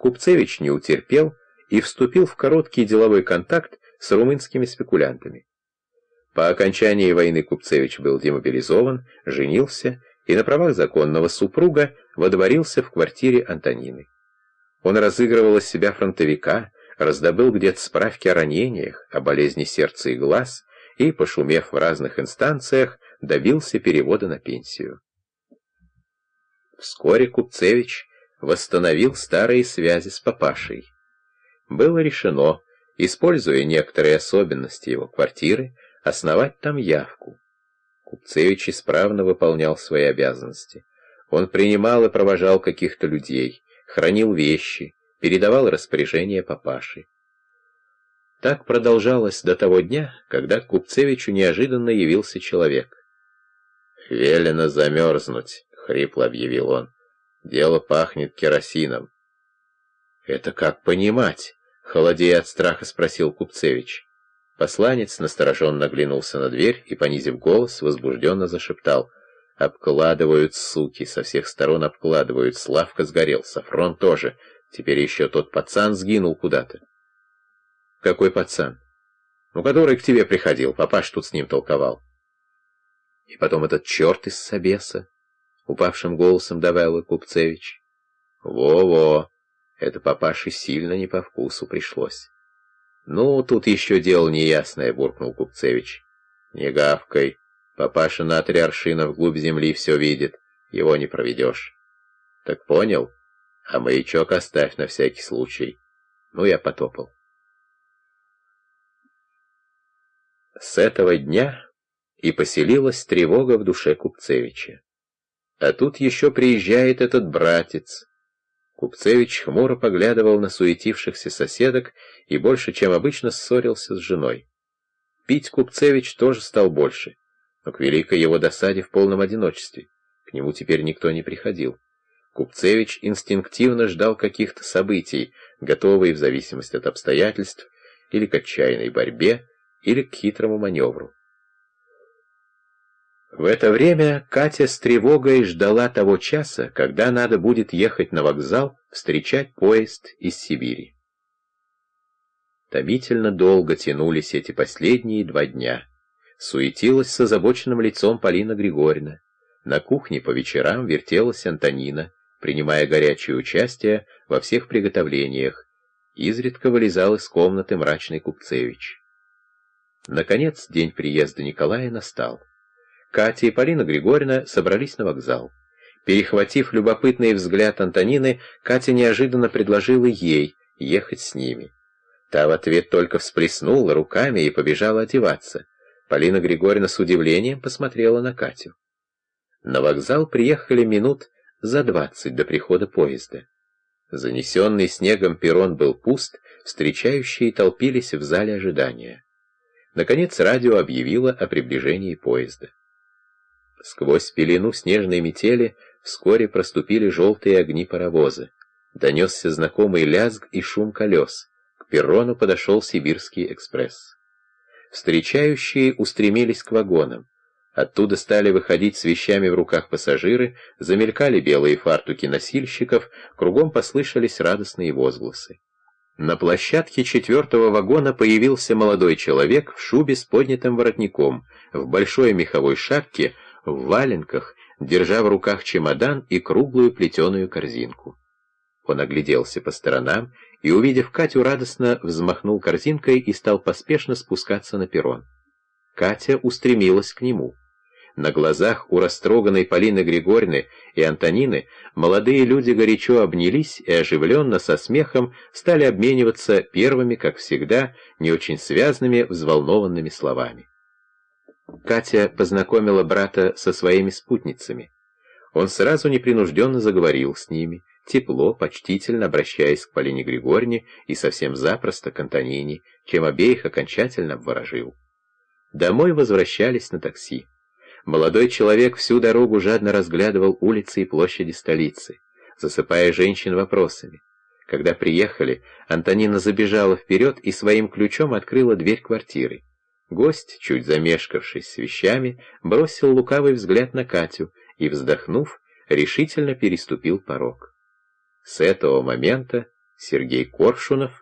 Купцевич не утерпел и вступил в короткий деловой контакт с румынскими спекулянтами. По окончании войны Купцевич был демобилизован, женился и на правах законного супруга водворился в квартире Антонины. Он разыгрывал из себя фронтовика, раздобыл где-то справки о ранениях, о болезни сердца и глаз и, пошумев в разных инстанциях, добился перевода на пенсию. Вскоре Купцевич восстановил старые связи с папашей. Было решено, используя некоторые особенности его квартиры, основать там явку. Купцевич исправно выполнял свои обязанности. Он принимал и провожал каких-то людей, хранил вещи, передавал распоряжения папаши. Так продолжалось до того дня, когда к Купцевичу неожиданно явился человек. «Велено замерзнуть», — хрипло объявил он. «Дело пахнет керосином». «Это как понимать?» — холодея от страха спросил Купцевич. Посланец настороженно оглянулся на дверь и, понизив голос, возбужденно зашептал. «Обкладывают, суки, со всех сторон обкладывают. Славка сгорел, Сафрон тоже. Теперь еще тот пацан сгинул куда-то». «Какой пацан?» «Ну, который к тебе приходил. Папаш тут с ним толковал». «И потом этот черт из Собеса», — упавшим голосом добавил Купцевич. «Во-во, это папаше сильно не по вкусу пришлось». «Ну, тут еще дело неясное», — буркнул Купцевич. «Не гавкой. Папаша на три аршина вглубь земли все видит. Его не проведешь». «Так понял? А маячок оставь на всякий случай». Ну, я потопал. С этого дня и поселилась тревога в душе Купцевича. А тут еще приезжает этот братец, Купцевич хмуро поглядывал на суетившихся соседок и больше, чем обычно, ссорился с женой. Пить Купцевич тоже стал больше, но к великой его досаде в полном одиночестве. К нему теперь никто не приходил. Купцевич инстинктивно ждал каких-то событий, готовый в зависимости от обстоятельств, или к отчаянной борьбе, или к хитрому маневру. В это время Катя с тревогой ждала того часа, когда надо будет ехать на вокзал встречать поезд из Сибири. Томительно долго тянулись эти последние два дня. Суетилась с озабоченным лицом Полина Григорьевна. На кухне по вечерам вертелась Антонина, принимая горячее участие во всех приготовлениях. Изредка вылезал из комнаты мрачный Купцевич. Наконец день приезда Николая настал. Катя и Полина Григорьевна собрались на вокзал. Перехватив любопытный взгляд Антонины, Катя неожиданно предложила ей ехать с ними. Та в ответ только всплеснула руками и побежала одеваться. Полина Григорьевна с удивлением посмотрела на Катю. На вокзал приехали минут за двадцать до прихода поезда. Занесенный снегом перрон был пуст, встречающие толпились в зале ожидания. Наконец радио объявило о приближении поезда. Сквозь пелену снежной метели вскоре проступили желтые огни паровоза. Донесся знакомый лязг и шум колес. К перрону подошел Сибирский экспресс. Встречающие устремились к вагонам. Оттуда стали выходить с вещами в руках пассажиры, замелькали белые фартуки носильщиков, кругом послышались радостные возгласы. На площадке четвертого вагона появился молодой человек в шубе с поднятым воротником, в большой меховой шапке, в валенках, держа в руках чемодан и круглую плетеную корзинку. Он огляделся по сторонам и, увидев Катю, радостно взмахнул корзинкой и стал поспешно спускаться на перрон. Катя устремилась к нему. На глазах у растроганной Полины Григорьевны и Антонины молодые люди горячо обнялись и оживленно со смехом стали обмениваться первыми, как всегда, не очень связанными, взволнованными словами. Катя познакомила брата со своими спутницами. Он сразу непринужденно заговорил с ними, тепло, почтительно обращаясь к Полине Григорьевне и совсем запросто к Антонине, чем обеих окончательно обворожил. Домой возвращались на такси. Молодой человек всю дорогу жадно разглядывал улицы и площади столицы, засыпая женщин вопросами. Когда приехали, Антонина забежала вперед и своим ключом открыла дверь квартиры. Гость, чуть замешкавшись с вещами, бросил лукавый взгляд на Катю и, вздохнув, решительно переступил порог. С этого момента Сергей Коршунов